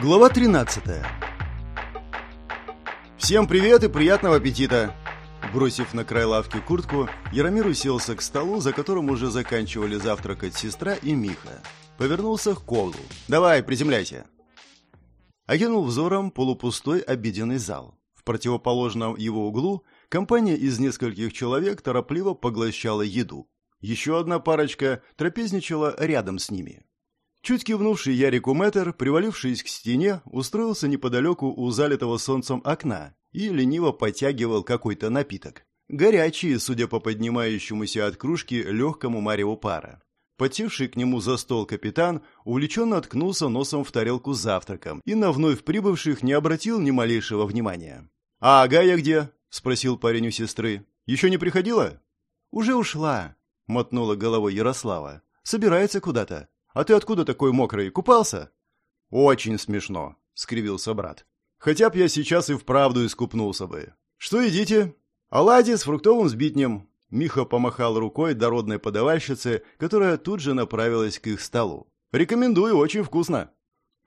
Глава 13 «Всем привет и приятного аппетита!» Бросив на край лавки куртку, Яромир уселся к столу, за которым уже заканчивали завтракать сестра и Миха. Повернулся к Колу. «Давай, приземляйся!» Окинул взором полупустой обеденный зал. В противоположном его углу компания из нескольких человек торопливо поглощала еду. Еще одна парочка трапезничала рядом с ними. Чуть кивнувший Ярику Мэтр, привалившись к стене, устроился неподалеку у залитого солнцем окна и лениво потягивал какой-то напиток. Горячий, судя по поднимающемуся от кружки легкому мареву пара. Подсевший к нему за стол капитан увлеченно ткнулся носом в тарелку с завтраком и на вновь прибывших не обратил ни малейшего внимания. «А Гая где?» — спросил парень у сестры. «Еще не приходила?» «Уже ушла», — мотнула головой Ярослава. «Собирается куда-то. А ты откуда такой мокрый? Купался?» «Очень смешно», — скривился брат. «Хотя б я сейчас и вправду искупнулся бы. Что едите?» «Оладьи с фруктовым сбитнем». Миха помахал рукой дородной подавальщице, которая тут же направилась к их столу. «Рекомендую, очень вкусно».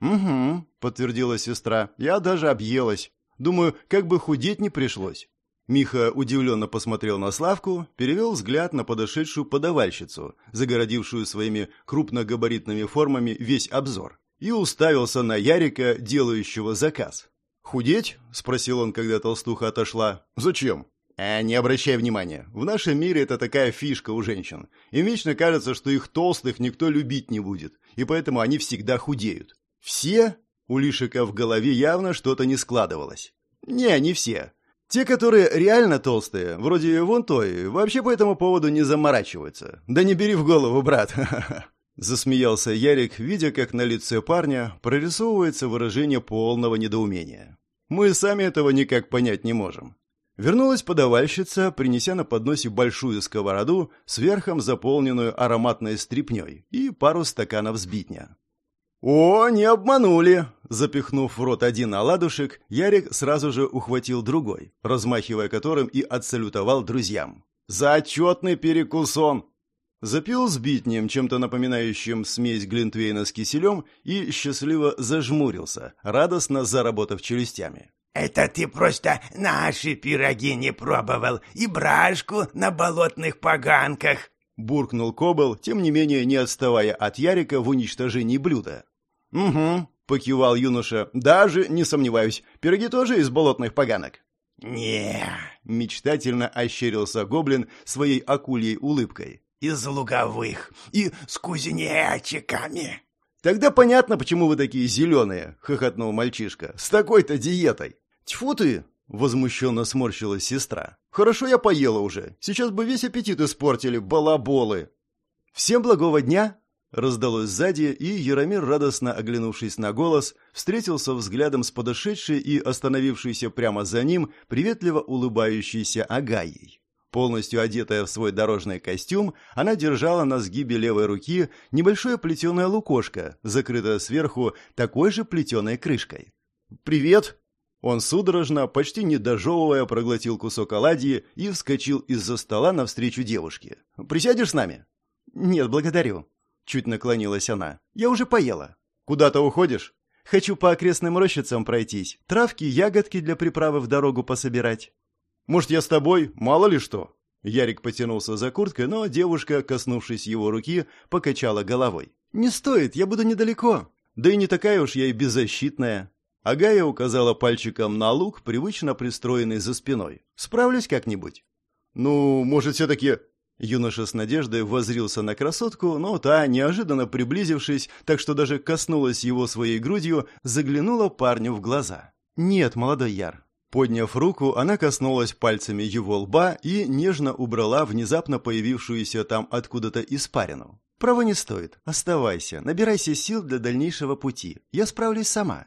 «Угу», — подтвердила сестра. «Я даже объелась. Думаю, как бы худеть не пришлось». Миха удивленно посмотрел на Славку, перевел взгляд на подошедшую подавальщицу, загородившую своими крупногабаритными формами весь обзор, и уставился на Ярика, делающего заказ. «Худеть?» – спросил он, когда толстуха отошла. «Зачем?» «А, не обращай внимания. В нашем мире это такая фишка у женщин. Им вечно кажется, что их толстых никто любить не будет, и поэтому они всегда худеют. Все?» У Лишика в голове явно что-то не складывалось. «Не, не все. Те, которые реально толстые, вроде вон той, вообще по этому поводу не заморачиваются. Да не бери в голову, брат. Засмеялся Ярик, видя, как на лице парня прорисовывается выражение полного недоумения. Мы сами этого никак понять не можем. Вернулась подавальщица, принеся на подносе большую сковороду с верхом заполненную ароматной стрипней и пару стаканов сбитня. «О, не обманули!» Запихнув в рот один оладушек, Ярик сразу же ухватил другой, размахивая которым и отсалютовал друзьям. «За отчетный перекусон!» Запил сбитнем, чем-то напоминающим смесь глинтвейна с киселем, и счастливо зажмурился, радостно заработав челюстями. «Это ты просто наши пироги не пробовал и брашку на болотных поганках!» Буркнул Кобл, тем не менее не отставая от Ярика в уничтожении блюда. «Угу», — покивал юноша, — «даже не сомневаюсь, пироги тоже из болотных поганок». не мечтательно ощерился гоблин своей акульей улыбкой. «Из луговых и с кузнечиками». «Тогда понятно, почему вы такие зеленые», — хохотнул мальчишка. «С такой-то диетой». «Тьфу ты!» — возмущенно сморщилась сестра. «Хорошо я поела уже. Сейчас бы весь аппетит испортили, балаболы». «Всем благого дня!» Раздалось сзади, и Яромир, радостно оглянувшись на голос, встретился взглядом с подошедшей и остановившейся прямо за ним, приветливо улыбающейся Агаей. Полностью одетая в свой дорожный костюм, она держала на сгибе левой руки небольшое плетеное лукошко, закрытое сверху такой же плетеной крышкой. «Привет!» Он судорожно, почти не дожевывая, проглотил кусок оладьи и вскочил из-за стола навстречу девушке. «Присядешь с нами?» «Нет, благодарю», Чуть наклонилась она. «Я уже поела». «Куда-то уходишь?» «Хочу по окрестным рощицам пройтись. Травки, ягодки для приправы в дорогу пособирать». «Может, я с тобой? Мало ли что». Ярик потянулся за курткой, но девушка, коснувшись его руки, покачала головой. «Не стоит, я буду недалеко. Да и не такая уж я и беззащитная». Агая указала пальчиком на лук, привычно пристроенный за спиной. «Справлюсь как-нибудь». «Ну, может, все-таки Юноша с надеждой воззрился на красотку, но та, неожиданно приблизившись, так что даже коснулась его своей грудью, заглянула парню в глаза. «Нет, молодой Яр». Подняв руку, она коснулась пальцами его лба и нежно убрала внезапно появившуюся там откуда-то испарину. «Право не стоит. Оставайся, набирайся сил для дальнейшего пути. Я справлюсь сама».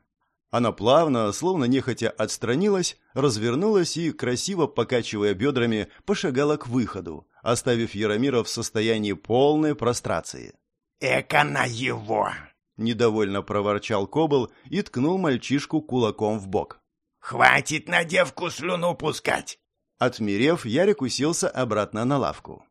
Она плавно, словно нехотя отстранилась, развернулась и, красиво покачивая бедрами, пошагала к выходу, оставив Яромира в состоянии полной прострации. «Эка на его!» — недовольно проворчал Кобл и ткнул мальчишку кулаком в бок. «Хватит на девку слюну пускать!» Отмерев, Ярик уселся обратно на лавку.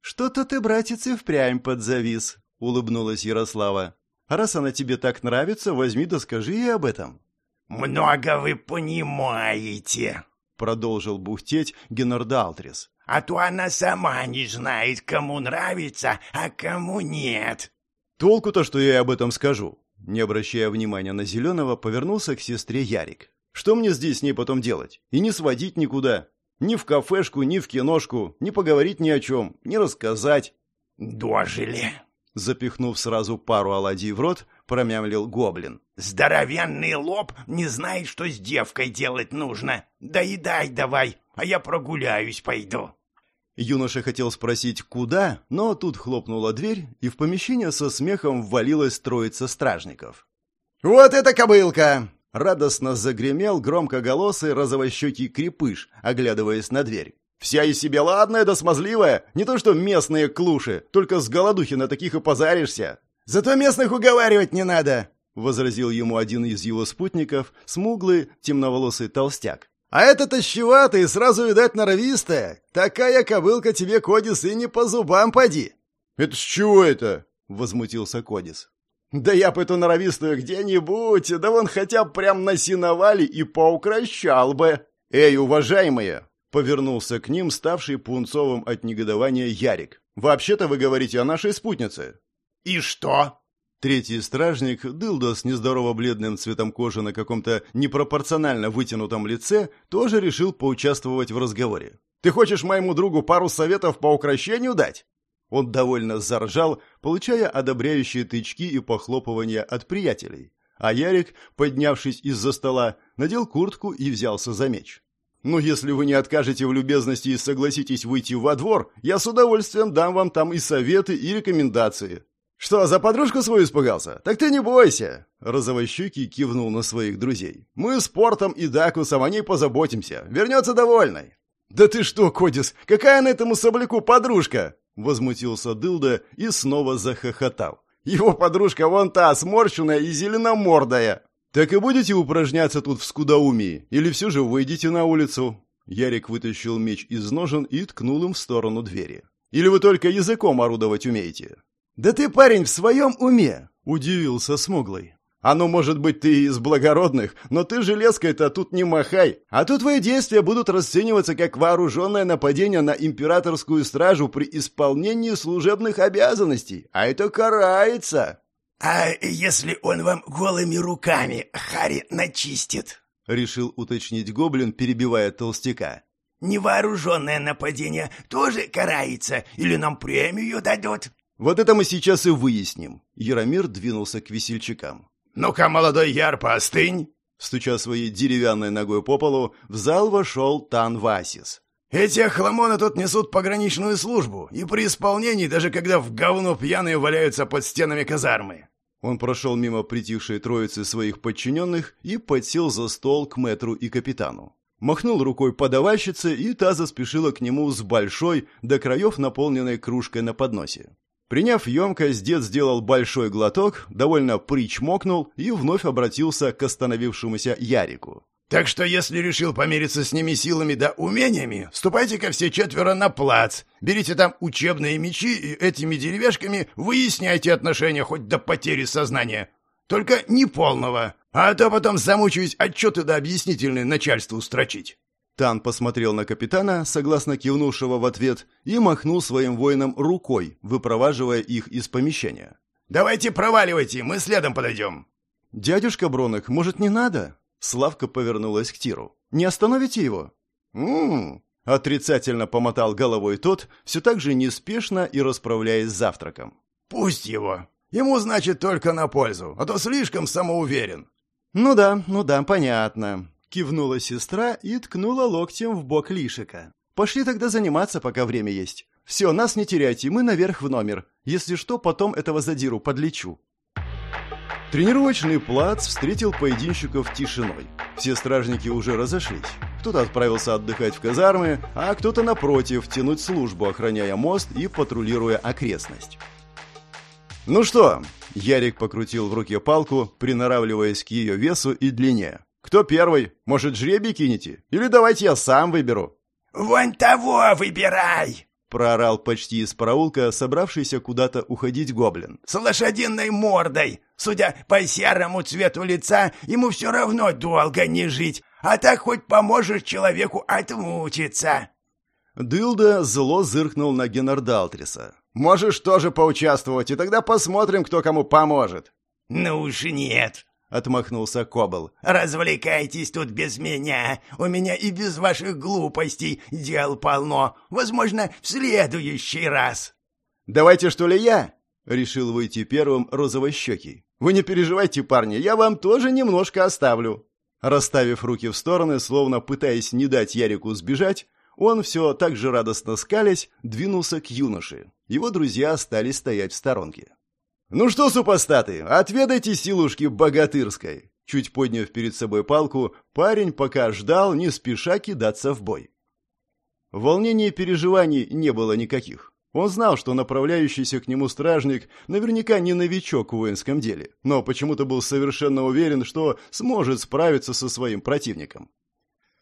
«Что-то ты, братец, и впрямь подзавис», — улыбнулась Ярослава. Раз она тебе так нравится, возьми да скажи ей об этом». «Много вы понимаете», — продолжил бухтеть Геннардалтрис. «А то она сама не знает, кому нравится, а кому нет». «Толку-то, что я об этом скажу?» Не обращая внимания на Зеленого, повернулся к сестре Ярик. «Что мне здесь с ней потом делать? И не сводить никуда. Ни в кафешку, ни в киношку, ни поговорить ни о чем, ни рассказать». «Дожили!» Запихнув сразу пару оладий в рот, промямлил гоблин. «Здоровенный лоб не знает, что с девкой делать нужно. Доедай давай, а я прогуляюсь пойду». Юноша хотел спросить, куда, но тут хлопнула дверь, и в помещение со смехом ввалилась троица стражников. «Вот это кобылка!» — радостно загремел громкоголосый розовощекий крепыш, оглядываясь на дверь. «Вся из себя ладная да смазливая, не то что местные клуши, только с голодухи на таких и позаришься!» «Зато местных уговаривать не надо!» — возразил ему один из его спутников, смуглый, темноволосый толстяк. А эта тощеватая и сразу, видать, норовистая. Такая кобылка тебе, Кодис, и не по зубам поди. — Это с чего это? — возмутился Кодис. — Да я бы эту норовистую где-нибудь, да вон хотя бы прям на синовали и поукращал бы. — Эй, уважаемые! — повернулся к ним ставший пунцовым от негодования Ярик. — Вообще-то вы говорите о нашей спутнице. — И что? Третий стражник, дылда с нездорово бледным цветом кожи на каком-то непропорционально вытянутом лице, тоже решил поучаствовать в разговоре. «Ты хочешь моему другу пару советов по украшению дать?» Он довольно заржал, получая одобряющие тычки и похлопывания от приятелей. А Ярик, поднявшись из-за стола, надел куртку и взялся за меч. «Ну, если вы не откажете в любезности и согласитесь выйти во двор, я с удовольствием дам вам там и советы, и рекомендации. «Что, за подружку свою испугался? Так ты не бойся!» Розовощекий кивнул на своих друзей. «Мы с Портом и Дакусом о ней позаботимся. Вернется довольной». «Да ты что, Кодис, какая на этому собляку подружка?» Возмутился Дылда и снова захохотал. «Его подружка вон та, сморщенная и зеленомордая!» «Так и будете упражняться тут в скудоумии? Или все же выйдете на улицу?» Ярик вытащил меч из ножен и ткнул им в сторону двери. «Или вы только языком орудовать умеете?» «Да ты, парень, в своем уме!» — удивился Смуглый. «А ну, может быть, ты из благородных, но ты железкой-то тут не махай, а то твои действия будут расцениваться как вооруженное нападение на императорскую стражу при исполнении служебных обязанностей, а это карается!» «А если он вам голыми руками Хари начистит?» — решил уточнить гоблин, перебивая толстяка. «Невооруженное нападение тоже карается, или нам премию дадут?» Вот это мы сейчас и выясним. Яромир двинулся к весельчакам. Ну-ка, молодой яр, поостынь. Стуча своей деревянной ногой по полу, в зал вошел Тан Васис. Эти охламоны тут несут пограничную службу, и при исполнении, даже когда в говно пьяные валяются под стенами казармы. Он прошел мимо притихшей троицы своих подчиненных и подсел за стол к мэтру и капитану. Махнул рукой подавальщице, и та заспешила к нему с большой, до краев наполненной кружкой на подносе. Приняв емкость, дед сделал большой глоток, довольно причмокнул и вновь обратился к остановившемуся Ярику. «Так что, если решил помериться с ними силами да умениями, ступайте-ка все четверо на плац, берите там учебные мечи и этими деревяшками выясняйте отношения хоть до потери сознания. Только не полного, а то потом замучаюсь отчеты да объяснительные начальству строчить». Тан посмотрел на капитана, согласно кивнувшего в ответ, и махнул своим воинам рукой, выпроваживая их из помещения. «Давайте проваливайте, мы следом подойдем». «Дядюшка Бронок, может, не надо?» Славка повернулась к Тиру. «Не остановите его?» «М-м-м», отрицательно помотал головой тот, все так же неспешно и расправляясь с завтраком. «Пусть его. Ему, значит, только на пользу, а то слишком самоуверен». «Ну да, ну да, понятно. Кивнула сестра и ткнула локтем в бок Лишика. «Пошли тогда заниматься, пока время есть. Все, нас не теряйте, мы наверх в номер. Если что, потом этого задиру подлечу». Тренировочный плац встретил поединщиков тишиной. Все стражники уже разошлись. Кто-то отправился отдыхать в казармы, а кто-то, напротив, тянуть службу, охраняя мост и патрулируя окрестность. «Ну что?» — Ярик покрутил в руке палку, приноравливаясь к ее весу и длине. Кто первый? Может, жребий кинете? Или давайте я сам выберу?» «Вон того выбирай!» проорал почти из проулка, собравшийся куда-то уходить гоблин. «С лошадиной мордой! Судя по серому цвету лица, ему все равно долго не жить, а так хоть поможешь человеку отмучиться!» Дылда зло зыркнул на Генардалтриса. «Можешь тоже поучаствовать, и тогда посмотрим, кто кому поможет». «Ну уж нет», — отмахнулся Кобл. «Развлекайтесь тут без меня. У меня и без ваших глупостей дел полно. Возможно, в следующий раз». «Давайте, что ли, я?» — решил выйти первым розовощекий. «Вы не переживайте, парни, я вам тоже немножко оставлю». Расставив руки в стороны, словно пытаясь не дать Ярику сбежать, он все так же радостно скалясь двинулся к юноше. Его друзья остались стоять в сторонке. «Ну что, супостаты, отведайте силушки богатырской!» Чуть подняв перед собой палку, парень пока ждал, не спеша кидаться в бой. Волнений и переживаний не было никаких. Он знал, что направляющийся к нему стражник наверняка не новичок в воинском деле, но почему-то был совершенно уверен, что сможет справиться со своим противником.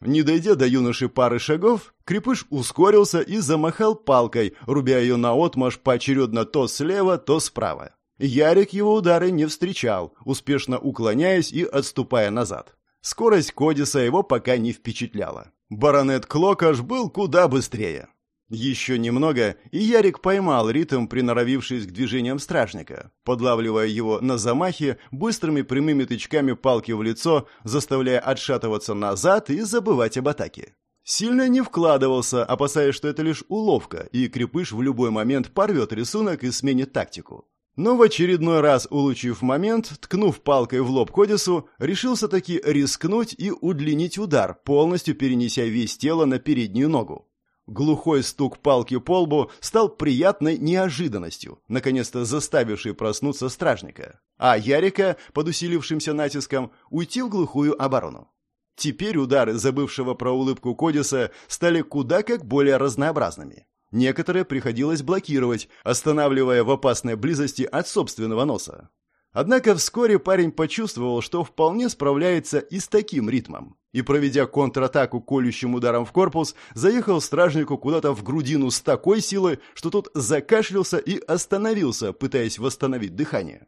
Не дойдя до юноши пары шагов, крепыш ускорился и замахал палкой, рубя ее наотмашь поочередно то слева, то справа. Ярик его удары не встречал, успешно уклоняясь и отступая назад. Скорость Кодиса его пока не впечатляла. Баронет Клокаш был куда быстрее. Еще немного, и Ярик поймал ритм, приноровившись к движениям стражника, подлавливая его на замахе быстрыми прямыми тычками палки в лицо, заставляя отшатываться назад и забывать об атаке. Сильно не вкладывался, опасаясь, что это лишь уловка, и крепыш в любой момент порвет рисунок и сменит тактику. Но в очередной раз, улучив момент, ткнув палкой в лоб Кодису, решился таки рискнуть и удлинить удар, полностью перенеся весь тело на переднюю ногу. Глухой стук палки по лбу стал приятной неожиданностью, наконец-то заставившей проснуться стражника, а Ярика, под усилившимся натиском, уйти в глухую оборону. Теперь удары забывшего про улыбку Кодиса стали куда как более разнообразными. Некоторые приходилось блокировать, останавливая в опасной близости от собственного носа. Однако вскоре парень почувствовал, что вполне справляется и с таким ритмом и, проведя контратаку колющим ударом в корпус, заехал стражнику куда-то в грудину с такой силой, что тот закашлялся и остановился, пытаясь восстановить дыхание.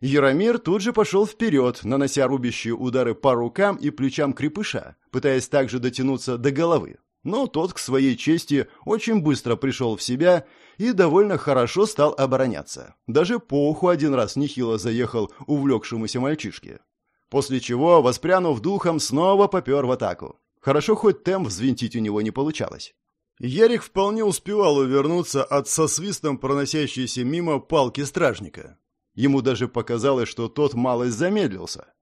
Яромир тут же пошел вперед, нанося рубящие удары по рукам и плечам крепыша, пытаясь также дотянуться до головы. Но тот, к своей чести, очень быстро пришел в себя и довольно хорошо стал обороняться. Даже по уху один раз нехило заехал увлекшемуся мальчишке. После чего, воспрянув духом, снова попер в атаку. Хорошо, хоть темп взвинтить у него не получалось. Ярик вполне успевал увернуться от со свистом проносящейся мимо палки стражника. Ему даже показалось, что тот малость замедлился.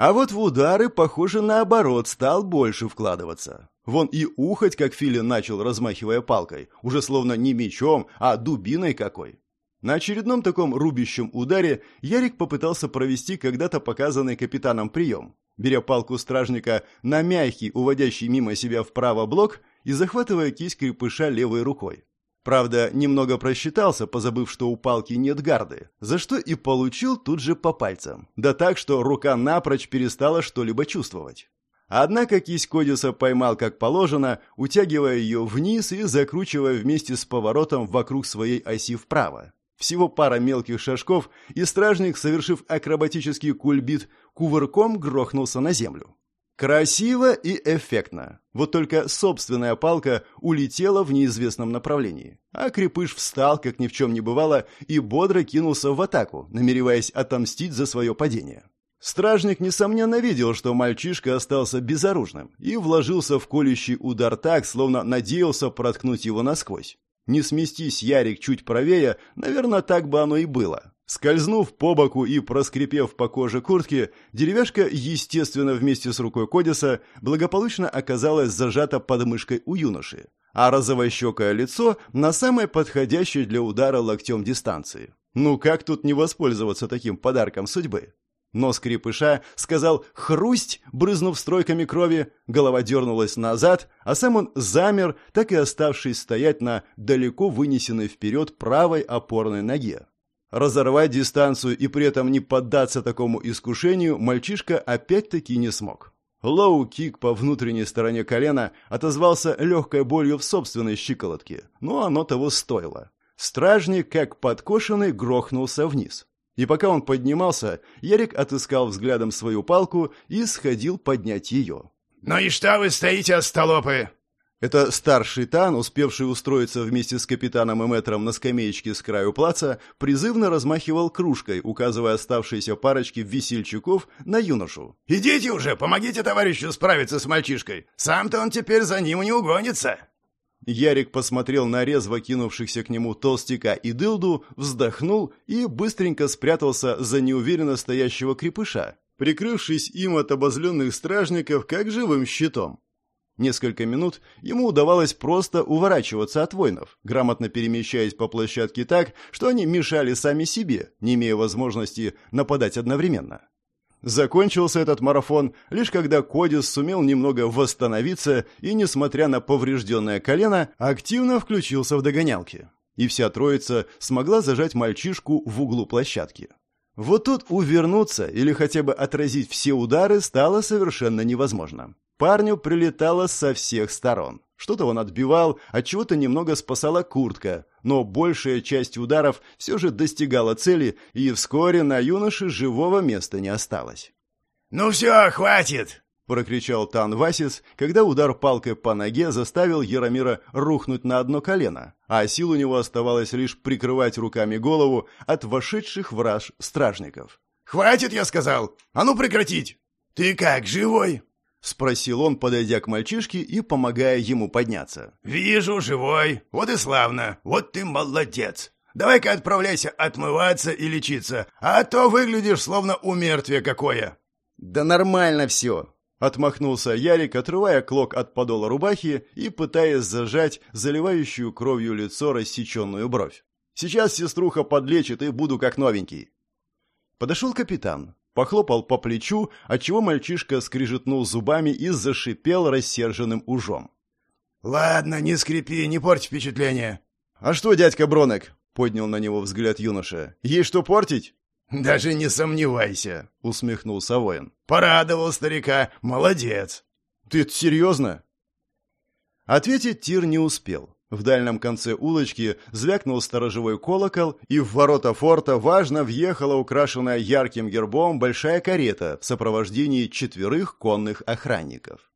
А вот в удары, похоже, наоборот, стал больше вкладываться. Вон и ухать, как филин начал, размахивая палкой, уже словно не мечом, а дубиной какой. На очередном таком рубящем ударе Ярик попытался провести когда-то показанный капитаном прием, беря палку стражника на мягкий, уводящий мимо себя вправо блок и захватывая кисть крепыша левой рукой. Правда, немного просчитался, позабыв, что у палки нет гарды, за что и получил тут же по пальцам. Да так, что рука напрочь перестала что-либо чувствовать. Однако кисть Кодиса поймал как положено, утягивая ее вниз и закручивая вместе с поворотом вокруг своей оси вправо. Всего пара мелких шажков, и стражник, совершив акробатический кульбит, кувырком грохнулся на землю. Красиво и эффектно. Вот только собственная палка улетела в неизвестном направлении. А крепыш встал, как ни в чем не бывало, и бодро кинулся в атаку, намереваясь отомстить за свое падение. Стражник, несомненно, видел, что мальчишка остался безоружным, и вложился в колющий удар так, словно надеялся проткнуть его насквозь. Не сместись Ярик чуть правее, наверное, так бы оно и было. Скользнув по боку и проскрипев по коже куртки, деревяшка, естественно, вместе с рукой Кодиса, благополучно оказалась зажата под мышкой у юноши, а розовощекое лицо на самой подходящей для удара локтем дистанции. Ну как тут не воспользоваться таким подарком судьбы? Нос крепыша сказал «хрусть», брызнув стройками крови, голова дернулась назад, а сам он замер, так и оставшись стоять на далеко вынесенной вперед правой опорной ноге. Разорвать дистанцию и при этом не поддаться такому искушению мальчишка опять-таки не смог. Лоу-кик по внутренней стороне колена отозвался легкой болью в собственной щиколотке, но оно того стоило. Стражник, как подкошенный, грохнулся вниз. И пока он поднимался, Ярик отыскал взглядом свою палку и сходил поднять ее. «Ну и что вы стоите, остолопы?» Это старший Тан, успевший устроиться вместе с капитаном и мэтром на скамеечке с краю плаца, призывно размахивал кружкой, указывая оставшиеся парочки весельчаков на юношу. «Идите уже, помогите товарищу справиться с мальчишкой. Сам-то он теперь за ним не угонится». Ярик посмотрел на резво кинувшихся к нему толстяка и дылду, вздохнул и быстренько спрятался за неуверенно стоящего крепыша, прикрывшись им от обозленных стражников как живым щитом. Несколько минут ему удавалось просто уворачиваться от воинов, грамотно перемещаясь по площадке так, что они мешали сами себе, не имея возможности нападать одновременно. Закончился этот марафон лишь когда Кодис сумел немного восстановиться и, несмотря на поврежденное колено, активно включился в догонялки. И вся троица смогла зажать мальчишку в углу площадки. Вот тут увернуться или хотя бы отразить все удары стало совершенно невозможно. Парню прилетало со всех сторон. Что-то он отбивал, от чего-то немного спасала куртка, но большая часть ударов все же достигала цели, и вскоре на юноше живого места не осталось. «Ну все, хватит!» — прокричал Тан Васис, когда удар палкой по ноге заставил Яромира рухнуть на одно колено, а сил у него оставалось лишь прикрывать руками голову от вошедших в раж стражников. «Хватит, я сказал! А ну прекратить! Ты как, живой?» — спросил он, подойдя к мальчишке и помогая ему подняться. «Вижу, живой. Вот и славно. Вот ты молодец. Давай-ка отправляйся отмываться и лечиться, а то выглядишь словно умертвие какое». «Да нормально все», — отмахнулся Ярик, отрывая клок от подола рубахи и пытаясь зажать заливающую кровью лицо рассеченную бровь. «Сейчас сеструха подлечит и буду как новенький». Подошел капитан, Похлопал по плечу, отчего мальчишка скрижетнул зубами и зашипел рассерженным ужом. «Ладно, не скрипи, не порть впечатление». «А что, дядька Бронек?» — поднял на него взгляд юноша. «Есть что портить?» «Даже не сомневайся», — усмехнулся воин. «Порадовал старика, молодец». «Ты это серьезно?» Ответить Тир не успел. В дальнем конце улочки звякнул сторожевой колокол, и в ворота форта важно въехала украшенная ярким гербом большая карета в сопровождении четверых конных охранников.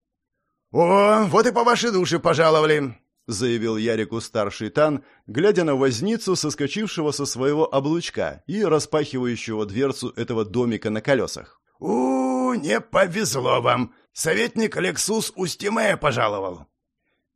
«О, вот и по вашей душе пожаловали!» — заявил Ярику старший Тан, глядя на возницу, соскочившего со своего облучка и распахивающего дверцу этого домика на колесах. «У, не повезло вам! Советник Алексус Устимея пожаловал!»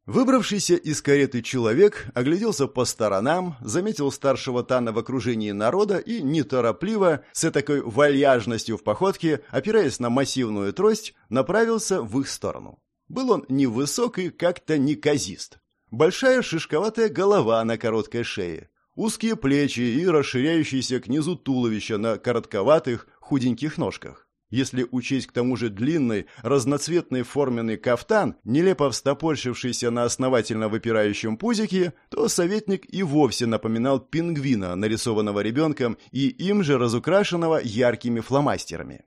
Выбравшийся из кареты человек огляделся по сторонам, заметил старшего Тана в окружении народа и неторопливо, с такой вальяжностью в походке, опираясь на массивную трость, направился в их сторону. Был он невысок и как-то неказист. Большая шишковатая голова на короткой шее, узкие плечи и расширяющиеся к низу туловища на коротковатых, худеньких ножках. Если учесть к тому же длинный, разноцветный форменный кафтан, нелепо встопорщившийся на основательно выпирающем пузике, то советник и вовсе напоминал пингвина, нарисованного ребенком и им же разукрашенного яркими фломастерами.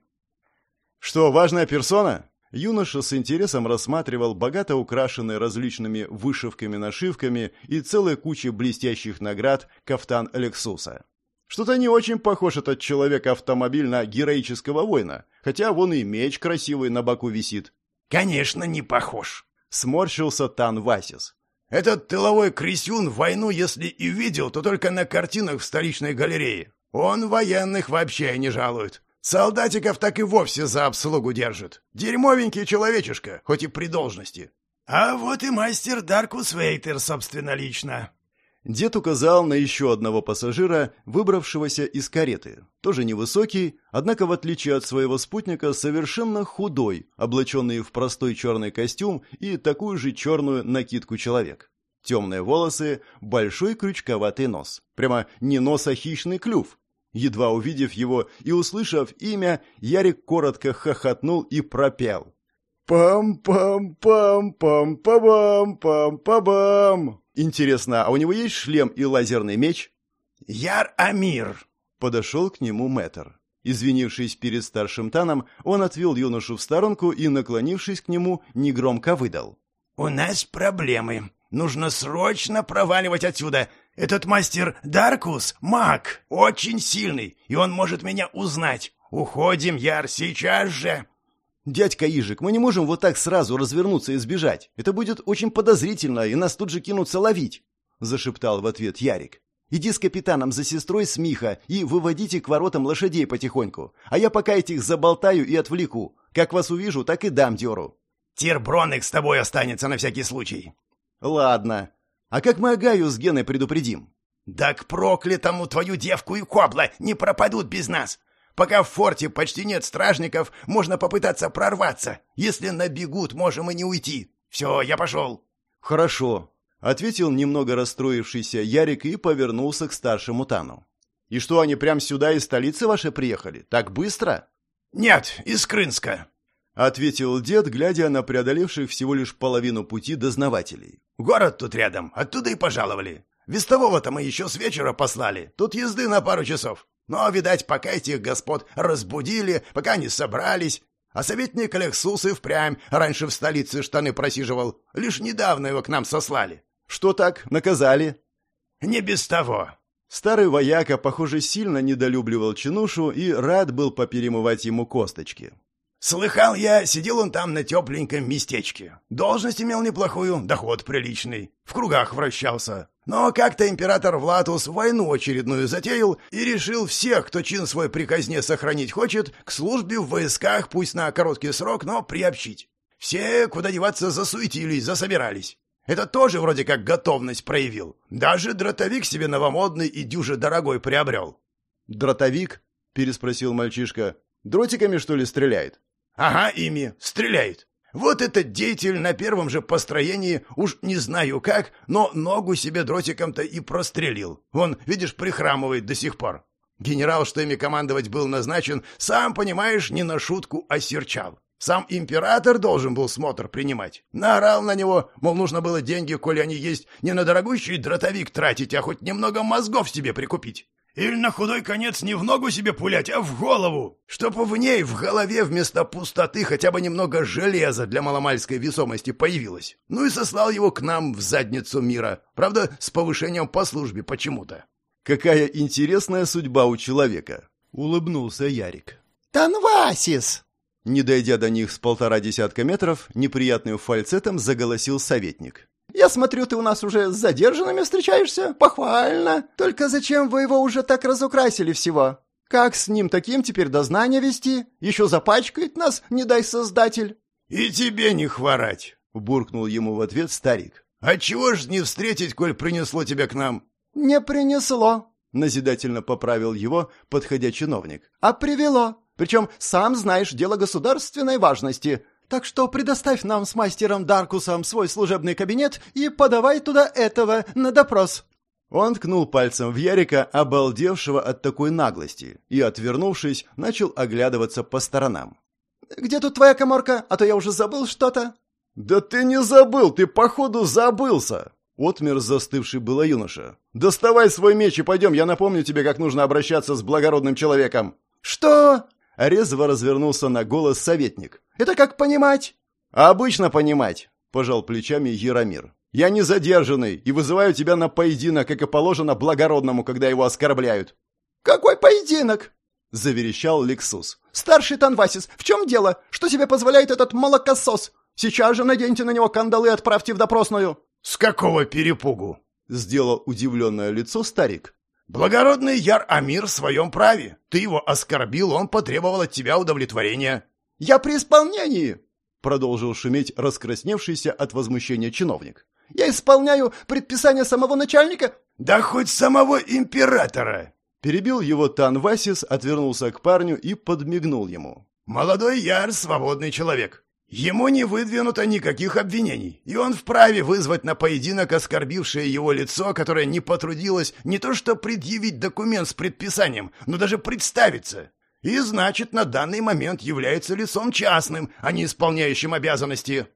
«Что, важная персона?» Юноша с интересом рассматривал богато украшенный различными вышивками-нашивками и целой кучей блестящих наград кафтан Алексуса. Что-то не очень похож этот человек-автомобиль на героического воина, хотя вон и меч красивый на боку висит. «Конечно, не похож», — сморщился Тан Васис. «Этот тыловой крысюн войну, если и видел, то только на картинах в столичной галерее. Он военных вообще не жалует. Солдатиков так и вовсе за обслугу держит. Дерьмовенький человечишка, хоть и при должности. А вот и мастер Даркус Вейтер собственнолично. Дед указал на еще одного пассажира, выбравшегося из кареты. Тоже невысокий, однако, в отличие от своего спутника, совершенно худой, облаченный в простой черный костюм и такую же черную накидку человек. Темные волосы, большой крючковатый нос. Прямо не нос, а хищный клюв. Едва увидев его и услышав имя, Ярик коротко хохотнул и пропел. «Пам-пам-пам-пам-пам-пам-пам!» Интересно, а у него есть шлем и лазерный меч? Яр Амир. Подошел к нему Мэтр. Извинившись перед старшим Таном, он отвел юношу в сторонку и, наклонившись к нему, негромко выдал. «У нас проблемы. Нужно срочно проваливать отсюда. Этот мастер Даркус — маг, очень сильный, и он может меня узнать. Уходим, Яр, сейчас же!» «Дядька Ижик, мы не можем вот так сразу развернуться и сбежать. Это будет очень подозрительно, и нас тут же кинутся ловить», — зашептал в ответ Ярик. «Иди с капитаном за сестрой Смиха и выводите к воротам лошадей потихоньку, а я пока этих заболтаю и отвлеку. Как вас увижу, так и дам дёру». «Тирброник с тобой останется на всякий случай». «Ладно. А как мы Агаю с Геной предупредим?» «Да к проклятому твою девку и кобла не пропадут без нас. Пока в форте почти нет стражников, можно попытаться прорваться. Если набегут, можем и не уйти. Все, я пошел». «Хорошо», — ответил немного расстроившийся Ярик и повернулся к старшему Тану. «И что, они прямо сюда из столицы вашей приехали? Так быстро?» «Нет, из Крынска», — ответил дед, глядя на преодолевших всего лишь половину пути дознавателей. «Город тут рядом, оттуда и пожаловали. Вестового-то мы еще с вечера послали, тут езды на пару часов. Но, видать, пока этих господ разбудили, пока не собрались. А советник Алексус и впрямь раньше в столице штаны просиживал. Лишь недавно его к нам сослали». «Что так, наказали?» «Не без того». Старый вояка, похоже, сильно недолюбливал чинушу и рад был поперемывать ему косточки. Слыхал я, сидел он там на тепленьком местечке. Должность имел неплохую, доход приличный. В кругах вращался. Но как-то император Влатус войну очередную затеял и решил всех, кто чин свой при казне сохранить хочет, к службе в войсках, пусть на короткий срок, но приобщить. Все, куда деваться, засуетились, засобирались. Это тоже вроде как готовность проявил. Даже дротовик себе новомодный и дюже дорогой приобрел. «Дротовик?» — переспросил мальчишка. «Дротиками, что ли, стреляет?» Ага, ими. Стреляет. Вот этот деятель на первом же построении, уж не знаю как, но ногу себе дротиком-то и прострелил. Он, видишь, прихрамывает до сих пор. Генерал, что ими командовать был назначен, сам, понимаешь, не на шутку осерчал. Сам император должен был смотр принимать. Наорал на него, мол, нужно было деньги, коли они есть, не на дорогущий дротовик тратить, а хоть немного мозгов себе прикупить. Или на худой конец не в ногу себе пулять, а в голову, чтоб в ней, в голове вместо пустоты хотя бы немного железа для маломальской весомости появилось. Ну и сослал его к нам в задницу мира. Правда, с повышением по службе почему-то. «Какая интересная судьба у человека!» — улыбнулся Ярик. «Танвасис!» Не дойдя до них с полтора десятка метров, неприятным фальцетом заголосил советник. Я смотрю, ты у нас уже с задержанными встречаешься? Похвально. Только зачем вы его уже так разукрасили всего? Как с ним таким теперь дознание вести? Еще запачкает нас, не дай создатель. И тебе не хворать, буркнул ему в ответ старик. А чего ж не встретить, коль принесло тебя к нам? Не принесло, назидательно поправил его, подходя чиновник. А привело. Причем, сам знаешь, дело государственной важности. Так что предоставь нам с мастером Даркусом свой служебный кабинет и подавай туда этого на допрос». Он ткнул пальцем в Ярика, обалдевшего от такой наглости, и, отвернувшись, начал оглядываться по сторонам. «Где тут твоя коморка? А то я уже забыл что-то». «Да ты не забыл, ты, походу, забылся!» Отмер застывший было юноша. «Доставай свой меч и пойдем, я напомню тебе, как нужно обращаться с благородным человеком». «Что?» Резво развернулся на голос советник. «Это как понимать?» «Обычно понимать», — пожал плечами Яромир. «Я не задержанный и вызываю тебя на поединок, как и положено благородному, когда его оскорбляют». «Какой поединок?» — заверещал Лексус. «Старший Танвасис, в чем дело? Что себе позволяет этот молокосос? Сейчас же наденьте на него кандалы и отправьте в допросную». «С какого перепугу?» — сделал удивленное лицо старик. «Благородный Яр-Амир в своем праве. Ты его оскорбил, он потребовал от тебя удовлетворения». «Я при исполнении!» — продолжил шуметь раскрасневшийся от возмущения чиновник. «Я исполняю предписание самого начальника?» «Да хоть самого императора!» Перебил его Тан Васис, отвернулся к парню и подмигнул ему. «Молодой Яр — свободный человек. Ему не выдвинуто никаких обвинений, и он вправе вызвать на поединок оскорбившее его лицо, которое не потрудилось не то что предъявить документ с предписанием, но даже представиться. И значит, на данный момент является лицом частным, а не исполняющим обязанности.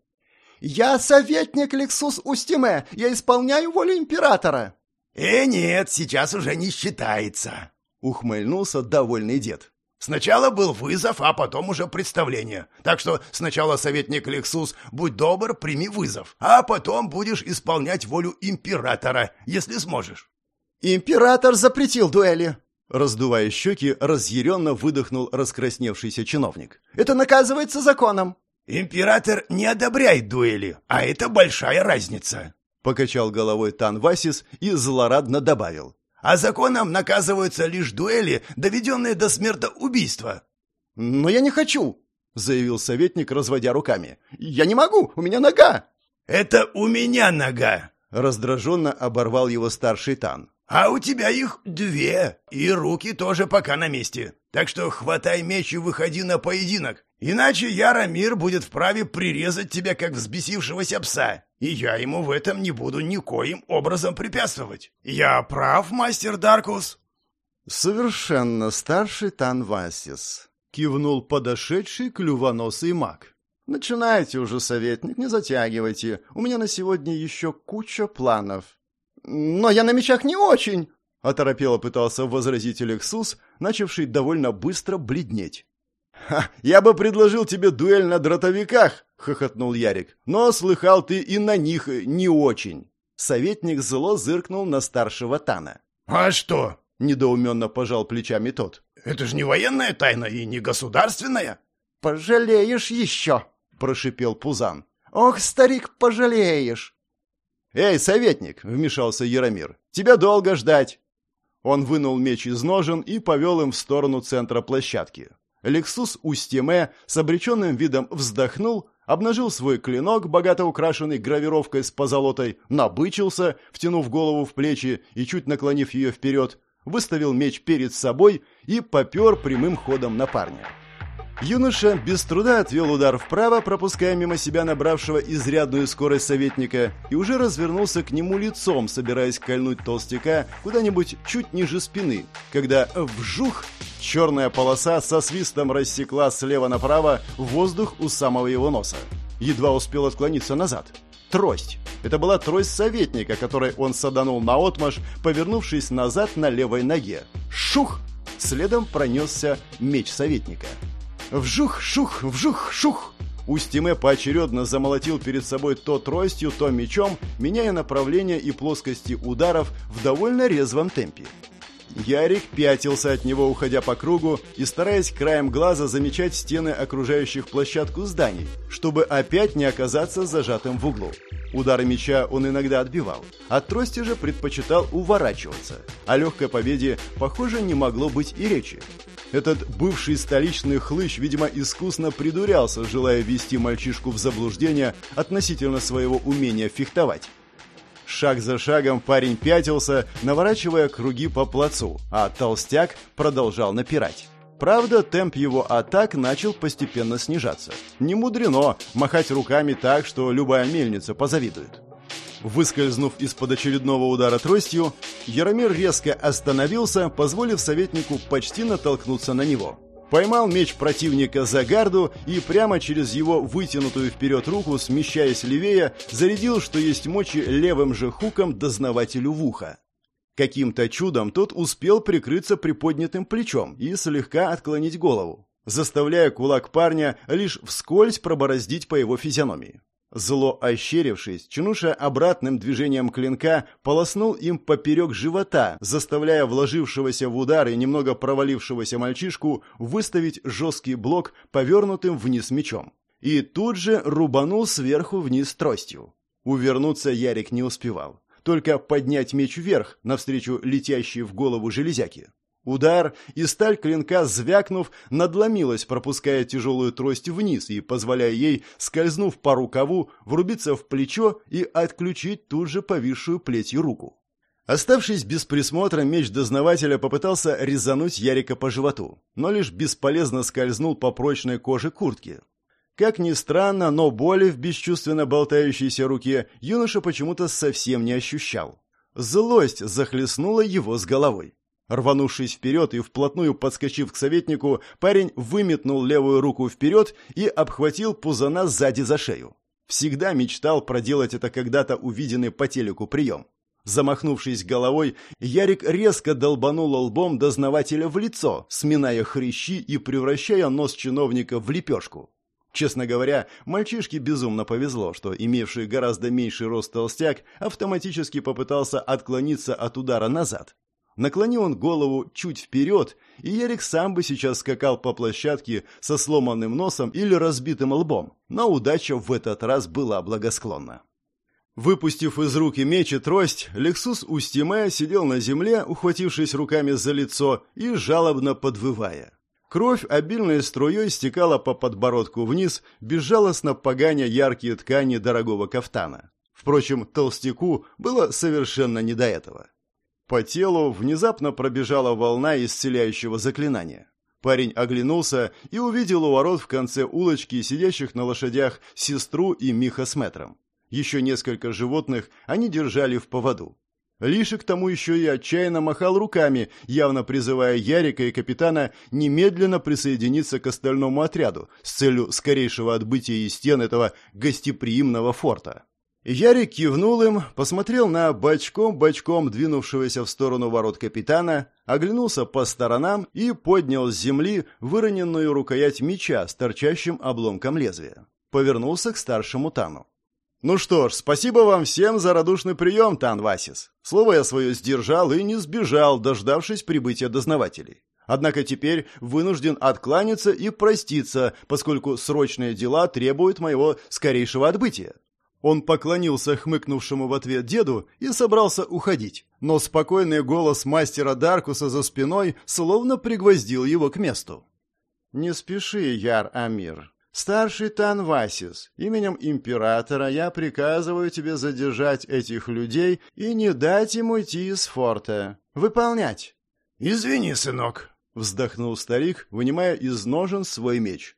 «Я советник Лексус Устиме, я исполняю волю императора». «Э, нет, сейчас уже не считается», — ухмыльнулся довольный дед. Сначала был вызов, а потом уже представление. Так что сначала советник Лексус, будь добр, прими вызов, а потом будешь исполнять волю императора, если сможешь. Император запретил дуэли. Раздувая щеки, разъяренно выдохнул раскрасневшийся чиновник. «Это наказывается законом!» «Император не одобряет дуэли, а это большая разница!» Покачал головой Тан Васис и злорадно добавил. «А законом наказываются лишь дуэли, доведенные до смертоубийства!» «Но я не хочу!» — заявил советник, разводя руками. «Я не могу! У меня нога!» «Это у меня нога!» — раздраженно оборвал его старший Тан. А у тебя их две, и руки тоже пока на месте. Так что хватай меч и выходи на поединок. Иначе Яромир будет вправе прирезать тебя, как взбесившегося пса. И я ему в этом не буду никоим образом препятствовать. Я прав, мастер Даркус?» «Совершенно старший Танвасис», — кивнул подошедший клювоносый маг. «Начинайте уже, советник, не затягивайте. У меня на сегодня еще куча планов». «Но я на мечах не очень!» — оторопело пытался возразить Алексус, начавший довольно быстро бледнеть. «Ха, я бы предложил тебе дуэль на дротовиках!» — хохотнул Ярик. «Но слыхал ты и на них не очень!» Советник зло зыркнул на старшего Тана. «А что?» — недоуменно пожал плечами тот. «Это же не военная тайна и не государственная!» «Пожалеешь еще!» — прошипел Пузан. «Ох, старик, пожалеешь!» «Эй, советник!» — вмешался Яромир. «Тебя долго ждать!» Он вынул меч из ножен и повел им в сторону центра площадки. Лексус Устеме с обреченным видом вздохнул, обнажил свой клинок, богато украшенный гравировкой с позолотой, набычился, втянув голову в плечи и чуть наклонив ее вперед, выставил меч перед собой и попер прямым ходом на парня. Юноша без труда отвел удар вправо, пропуская мимо себя набравшего изрядную скорость советника, и уже развернулся к нему лицом, собираясь кольнуть толстяка куда-нибудь чуть ниже спины, когда вжух черная полоса со свистом рассекла слева направо воздух у самого его носа. Едва успел отклониться назад. Трость. Это была трость советника, которой он саданул наотмашь, повернувшись назад на левой ноге. Шух! Следом пронесся меч советника. Вжух, шух, вжух, шух. Устиме поочередно замолотил перед собой то тростью, то мечом, меняя направление и плоскости ударов в довольно резвом темпе. Ярик пятился от него, уходя по кругу и стараясь краем глаза замечать стены окружающих площадку зданий, чтобы опять не оказаться зажатым в углу. Удары меча он иногда отбивал, от трости же предпочитал уворачиваться. О легкой победе, похоже, не могло быть и речи. Этот бывший столичный хлыщ, видимо, искусно придурялся, желая ввести мальчишку в заблуждение относительно своего умения фехтовать. Шаг за шагом парень пятился, наворачивая круги по плацу, а толстяк продолжал напирать. Правда, темп его атак начал постепенно снижаться. Не мудрено махать руками так, что любая мельница позавидует. Выскользнув из-под очередного удара тростью, Яромир резко остановился, позволив советнику почти натолкнуться на него. Поймал меч противника за гарду и прямо через его вытянутую вперед руку, смещаясь левее, зарядил, что есть мочи, левым же хуком дознавателю в ухо. Каким-то чудом тот успел прикрыться приподнятым плечом и слегка отклонить голову, заставляя кулак парня лишь вскользь пробороздить по его физиономии. Зло ощерившись, Чинуша обратным движением клинка полоснул им поперек живота, заставляя вложившегося в удар и немного провалившегося мальчишку выставить жесткий блок повернутым вниз мечом. И тут же рубанул сверху вниз тростью. Увернуться Ярик не успевал. Только поднять меч вверх, навстречу летящей в голову железяки. Удар, и сталь клинка, звякнув, надломилась, пропуская тяжелую трость вниз и позволяя ей, скользнув по рукаву, врубиться в плечо и отключить тут же повисшую плетью руку. Оставшись без присмотра, меч дознавателя попытался резануть Ярика по животу, но лишь бесполезно скользнул по прочной коже куртки. Как ни странно, но боли в бесчувственно болтающейся руке юноша почему-то совсем не ощущал. Злость захлестнула его с головой. Рванувшись вперед и вплотную подскочив к советнику, парень выметнул левую руку вперед и обхватил Пузана сзади за шею. Всегда мечтал проделать это когда-то увиденный по телеку прием. Замахнувшись головой, Ярик резко долбанул лбом дознавателя в лицо, сминая хрящи и превращая нос чиновника в лепешку. Честно говоря, мальчишке безумно повезло, что имевший гораздо меньший рост толстяк автоматически попытался отклониться от удара назад. Наклонил он голову чуть вперед, и Ярик сам бы сейчас скакал по площадке со сломанным носом или разбитым лбом, но удача в этот раз была благосклонна. Выпустив из руки меч и трость, Лексус Устимая сидел на земле, ухватившись руками за лицо и жалобно подвывая. Кровь обильной струей стекала по подбородку вниз, безжалостно поганя яркие ткани дорогого кафтана. Впрочем, толстяку было совершенно не до этого. По телу внезапно пробежала волна исцеляющего заклинания. Парень оглянулся и увидел у ворот в конце улочки сидящих на лошадях сестру и Миха с Мэтром. Еще несколько животных они держали в поводу. Лишек тому еще и отчаянно махал руками, явно призывая Ярика и капитана немедленно присоединиться к остальному отряду с целью скорейшего отбытия из стен этого гостеприимного форта. Ярик кивнул им, посмотрел на бочком-бочком двинувшегося в сторону ворот капитана, оглянулся по сторонам и поднял с земли выроненную рукоять меча с торчащим обломком лезвия. Повернулся к старшему Тану. «Ну что ж, спасибо вам всем за радушный прием, Тан Васис. Слово я свое сдержал и не сбежал, дождавшись прибытия дознавателей. Однако теперь вынужден откланяться и проститься, поскольку срочные дела требуют моего скорейшего отбытия». Он поклонился хмыкнувшему в ответ деду и собрался уходить, но спокойный голос мастера Даркуса за спиной словно пригвоздил его к месту. «Не спеши, Яр Амир. «Старший Танвасис, именем императора я приказываю тебе задержать этих людей и не дать им уйти из форта. Выполнять!» «Извини, сынок», — вздохнул старик, вынимая из ножен свой меч.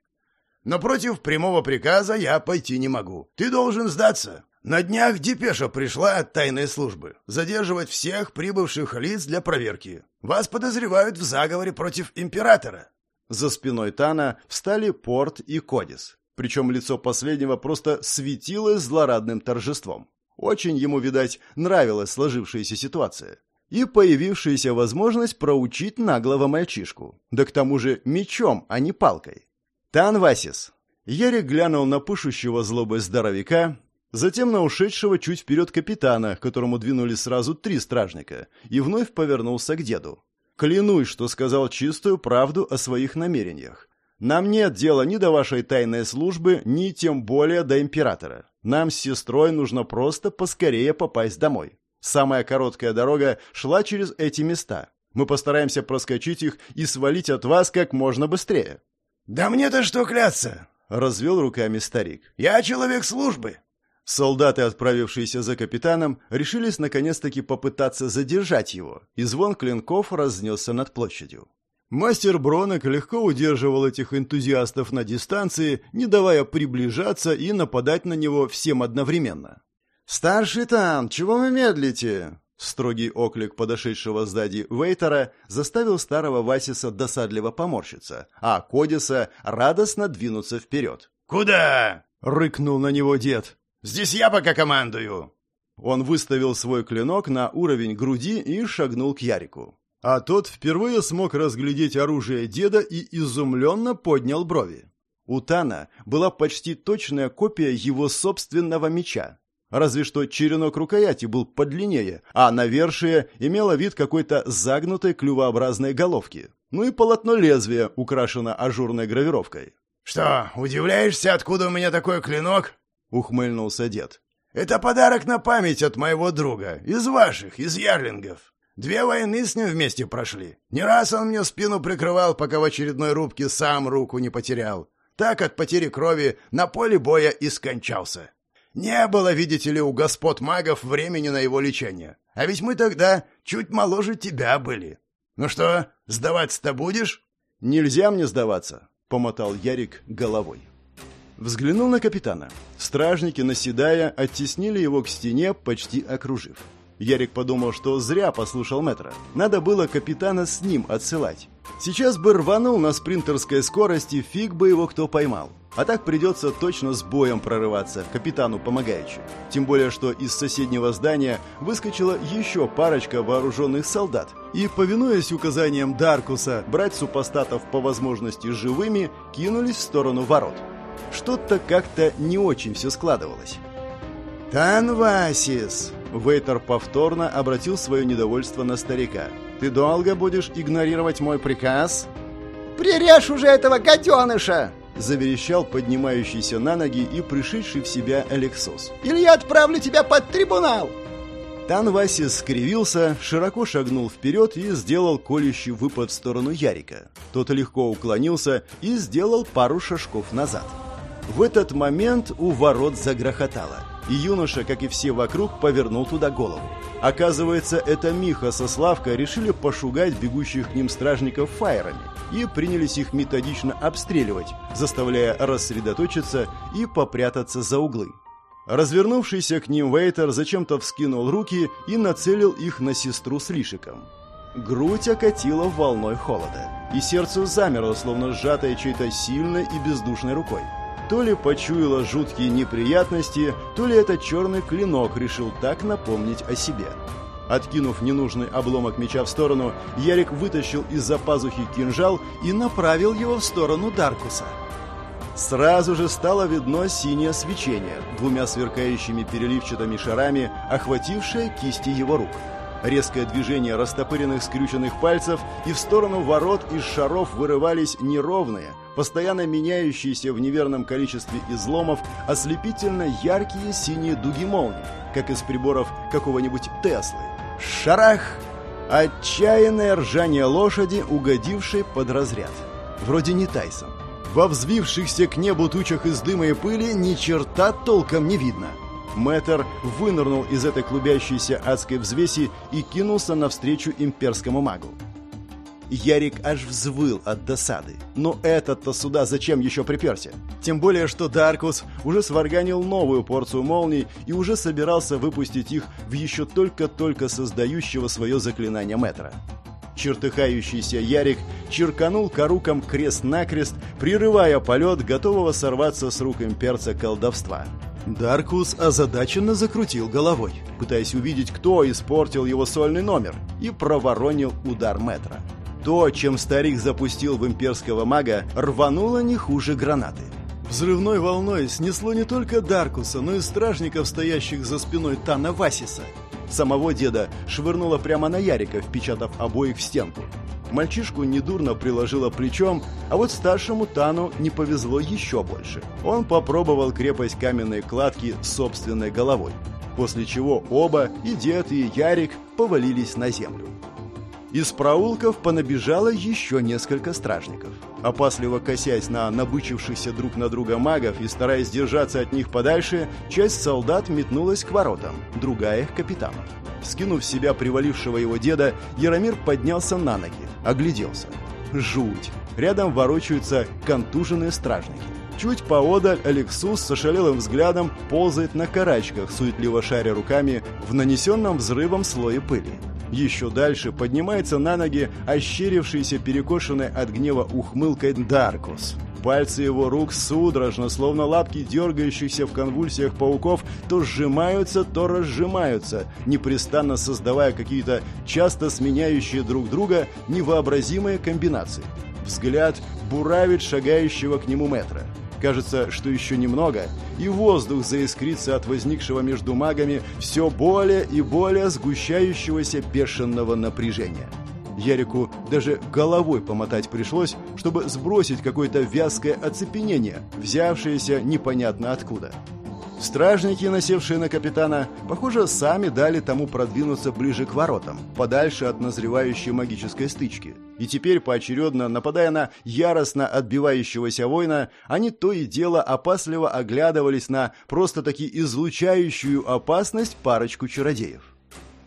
«Но против прямого приказа я пойти не могу. Ты должен сдаться. На днях депеша пришла от тайной службы. Задерживать всех прибывших лиц для проверки. Вас подозревают в заговоре против императора». За спиной Тана встали Порт и Кодис. Причем лицо последнего просто светилось злорадным торжеством. Очень ему, видать, нравилась сложившаяся ситуация. И появившаяся возможность проучить наглого мальчишку. Да к тому же мечом, а не палкой. «Тан Васис!» Ярик глянул на пышущего злобой здоровяка, затем на ушедшего чуть вперед капитана, которому двинулись сразу три стражника, и вновь повернулся к деду. Клянусь, что сказал чистую правду о своих намерениях. Нам нет дела ни до вашей тайной службы, ни тем более до императора. Нам с сестрой нужно просто поскорее попасть домой. Самая короткая дорога шла через эти места. Мы постараемся проскочить их и свалить от вас как можно быстрее». «Да мне-то что кляться?» — развел руками старик. «Я человек службы. Солдаты, отправившиеся за капитаном, решились наконец-таки попытаться задержать его, и звон клинков разнесся над площадью. Мастер Бронок легко удерживал этих энтузиастов на дистанции, не давая приближаться и нападать на него всем одновременно. «Старший там, чего вы медлите?» Строгий оклик подошедшего сзади Вейтера заставил старого Васиса досадливо поморщиться, а Кодиса радостно двинуться вперед. «Куда?» — рыкнул на него дед. Здесь я пока командую!» Он выставил свой клинок на уровень груди и шагнул к Ярику. А тот впервые смог разглядеть оружие деда и изумленно поднял брови. У Тана была почти точная копия его собственного меча. Разве что черенок рукояти был подлиннее, а навершие имело вид какой-то загнутой клювообразной головки. Ну и полотно лезвия украшено ажурной гравировкой. «Что, удивляешься, откуда у меня такой клинок?» — ухмыльнулся дед. «Это подарок на память от моего друга, из ваших, из ярлингов. Две войны с ним вместе прошли. Не раз он мне спину прикрывал, пока в очередной рубке сам руку не потерял. Так от потери крови на поле боя и скончался. Не было, видите ли, у господ магов времени на его лечение. А ведь мы тогда чуть моложе тебя были. Ну что, сдаваться-то будешь?» «Нельзя мне сдаваться», — помотал Ярик головой. Взглянул на капитана. Стражники, наседая, оттеснили его к стене, почти окружив. Ярик подумал, что зря послушал метра. Надо было капитана с ним отсылать. Сейчас бы рванул на спринтерской скорости, фиг бы его кто поймал. А так придется точно с боем прорываться, капитану помогаючи. Тем более, что из соседнего здания выскочила еще парочка вооруженных солдат. И, повинуясь указаниям Даркуса брать супостатов по возможности живыми, кинулись в сторону ворот. Что-то как-то не очень все складывалось. «Танвасис!» Вейтер повторно обратил свое недовольство на старика. «Ты долго будешь игнорировать мой приказ?» «Прирежь уже этого гаденыша!» Заверещал поднимающийся на ноги и пришедший в себя Алексос. «Или я отправлю тебя под трибунал!» Танвасис скривился, широко шагнул вперед и сделал колющий выпад в сторону Ярика. Тот легко уклонился и сделал пару шажков назад. В этот момент у ворот загрохотало и юноша, как и все вокруг, повернул туда голову. Оказывается, это Миха со Славкой решили пошугать бегущих к ним стражников фаерами и принялись их методично обстреливать, заставляя рассредоточиться и попрятаться за углы. Развернувшийся к ним Вейтер зачем-то вскинул руки и нацелил их на сестру с Лишиком. Грудь окатила волной холода, и сердце замерло, словно сжатое чьей-то сильной и бездушной рукой. То ли почуяла жуткие неприятности, то ли этот черный клинок решил так напомнить о себе. Откинув ненужный обломок меча в сторону, Ярик вытащил из-за пазухи кинжал и направил его в сторону Даркуса. Сразу же стало видно синее свечение, двумя сверкающими переливчатыми шарами, охватившее кисти его рук. Резкое движение растопыренных скрюченных пальцев, и в сторону ворот из шаров вырывались неровные, постоянно меняющиеся в неверном количестве изломов, ослепительно яркие синие дуги молний, как из приборов какого-нибудь Теслы. Шарах! Отчаянное ржание лошади, угодившей под разряд. Вроде не Тайсон. Во взвившихся к небу тучах из дыма и пыли ни черта толком не видно. Мэтр вынырнул из этой клубящейся адской взвеси и кинулся навстречу имперскому магу. Ярик аж взвыл от досады. Но этот-то сюда зачем еще приперся? Тем более, что Даркус уже сварганил новую порцию молний и уже собирался выпустить их в еще только-только создающего свое заклинание Мэтра. Чертыхающийся Ярик черканул коруком крест-накрест, прерывая полет, готового сорваться с рук имперца колдовства. Даркус озадаченно закрутил головой, пытаясь увидеть, кто испортил его сольный номер, и проворонил удар метра. То, чем старик запустил в имперского мага, рвануло не хуже гранаты. Взрывной волной снесло не только Даркуса, но и стражников, стоящих за спиной Тана Васиса. Самого деда швырнуло прямо на Ярика, впечатав обоих в стенку. Мальчишку недурно приложило плечом, а вот старшему Тану не повезло еще больше. Он попробовал крепость каменной кладки собственной головой, после чего оба, и дед, и Ярик, повалились на землю. Из проулков понабежало еще несколько стражников. Опасливо косясь на набычившихся друг на друга магов и стараясь держаться от них подальше, часть солдат метнулась к воротам, другая — к капитану. Скинув себя привалившего его деда, Яромир поднялся на ноги, огляделся. Жуть! Рядом ворочаются контуженные стражники. Чуть поодаль Алексус с ошалелым взглядом ползает на карачках, суетливо шаря руками в нанесенном взрывом слое пыли. Еще дальше поднимается на ноги ощерившийся перекошенной от гнева ухмылкой Даркус. Пальцы его рук судорожно, словно лапки дергающихся в конвульсиях пауков, то сжимаются, то разжимаются, непрестанно создавая какие-то часто сменяющие друг друга невообразимые комбинации. Взгляд буравит шагающего к нему метра. Кажется, что еще немного, и воздух заискрится от возникшего между магами все более и более сгущающегося бешеного напряжения. Ярику даже головой помотать пришлось, чтобы сбросить какое-то вязкое оцепенение, взявшееся непонятно откуда. Стражники, насевшие на капитана, похоже, сами дали тому продвинуться ближе к воротам, подальше от назревающей магической стычки. И теперь, поочередно нападая на яростно отбивающегося воина, они то и дело опасливо оглядывались на просто-таки излучающую опасность парочку чародеев.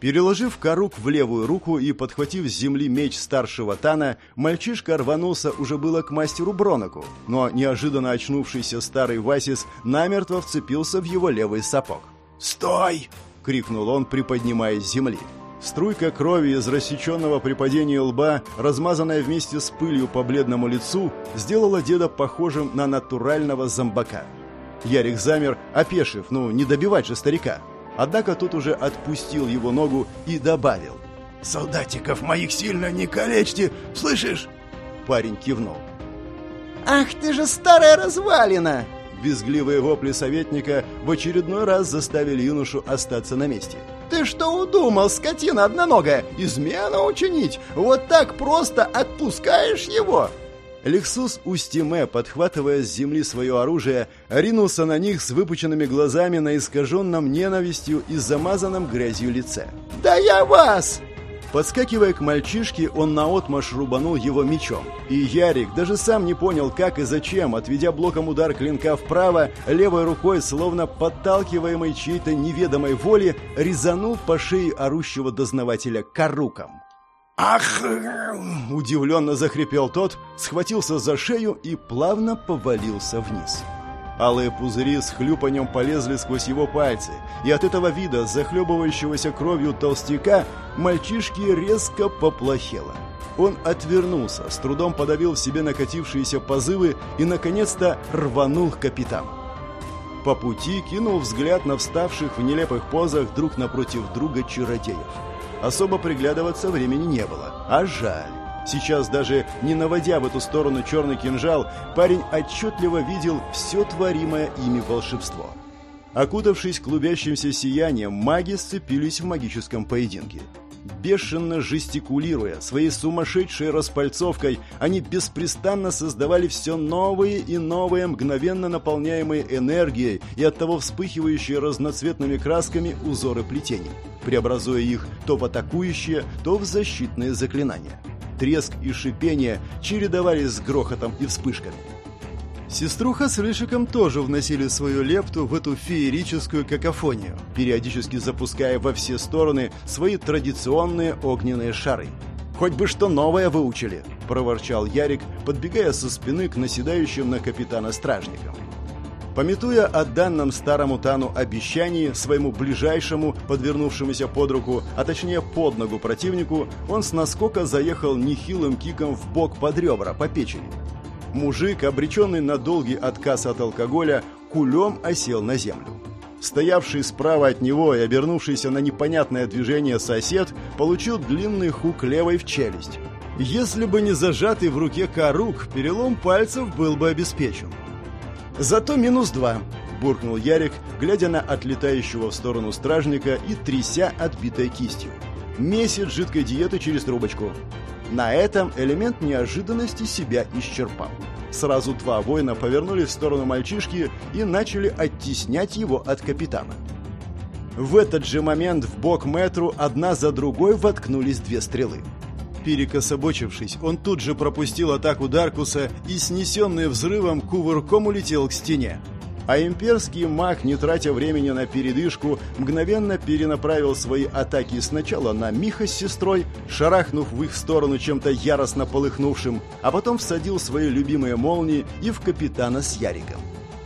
Переложив корук в левую руку и подхватив с земли меч старшего Тана, мальчишка рванулся уже было к мастеру Броноку, но неожиданно очнувшийся старый Васис намертво вцепился в его левый сапог. «Стой!» — крикнул он, приподнимаясь с земли. Струйка крови из рассеченного при падении лба, размазанная вместе с пылью по бледному лицу, сделала деда похожим на натурального зомбака. Ярик замер, опешив, ну, не добивать же старика. Однако тут уже отпустил его ногу и добавил. «Солдатиков моих сильно не калечьте, слышишь?» Парень кивнул. «Ах ты же старая развалина!» Безгливые вопли советника в очередной раз заставили юношу остаться на месте. «Ты что удумал, скотина одноногая? Измену учинить? Вот так просто отпускаешь его?» Лексус Устиме, подхватывая с земли свое оружие, ринулся на них с выпученными глазами на искаженном ненавистью и замазанном грязью лице. «Да я вас!» Подскакивая к мальчишке, он наотмашь рубанул его мечом. И Ярик даже сам не понял, как и зачем, отведя блоком удар клинка вправо, левой рукой, словно подталкиваемой чьей-то неведомой воле, резанул по шее орущего дознавателя коруком. «Ах!» — удивленно захрипел тот, схватился за шею и плавно повалился вниз. Алые пузыри с хлюпанем полезли сквозь его пальцы, и от этого вида, захлебывающегося кровью толстяка, мальчишке резко поплохело. Он отвернулся, с трудом подавил в себе накатившиеся позывы и, наконец-то, рванул к капитану. По пути кинул взгляд на вставших в нелепых позах друг напротив друга чародеев. Особо приглядываться времени не было, а жаль. Сейчас даже не наводя в эту сторону черный кинжал, парень отчетливо видел все творимое ими волшебство. Окутавшись клубящимся сиянием, маги сцепились в магическом поединке. Бешено жестикулируя своей сумасшедшей распальцовкой, они беспрестанно создавали все новые и новые, мгновенно наполняемые энергией и оттого вспыхивающие разноцветными красками узоры плетений, преобразуя их то в атакующие, то в защитные заклинания треск и шипение чередовались с грохотом и вспышками. Сеструха с Рышиком тоже вносили свою лепту в эту феерическую какофонию, периодически запуская во все стороны свои традиционные огненные шары. «Хоть бы что новое выучили!» – проворчал Ярик, подбегая со спины к наседающим на капитана стражникам. Пометуя о данном старому Тану обещании своему ближайшему, подвернувшемуся под руку, а точнее под ногу противнику, он с наскока заехал нехилым киком в бок под ребра, по печени. Мужик, обреченный на долгий отказ от алкоголя, кулем осел на землю. Стоявший справа от него и обернувшийся на непонятное движение сосед получил длинный хук левой в челюсть. Если бы не зажатый в руке корук, перелом пальцев был бы обеспечен. «Зато минус два», — буркнул Ярик, глядя на отлетающего в сторону стражника и тряся отбитой кистью. «Месяц жидкой диеты через трубочку». На этом элемент неожиданности себя исчерпал. Сразу два воина повернулись в сторону мальчишки и начали оттеснять его от капитана. В этот же момент в бок метру одна за другой воткнулись две стрелы. Перекособочившись, он тут же пропустил атаку Даркуса и, снесенный взрывом, кувырком улетел к стене. А имперский маг, не тратя времени на передышку, мгновенно перенаправил свои атаки сначала на Миха с сестрой, шарахнув в их сторону чем-то яростно полыхнувшим, а потом всадил свои любимые молнии и в капитана с Яриком.